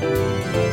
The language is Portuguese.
Música